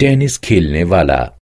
dennis kilne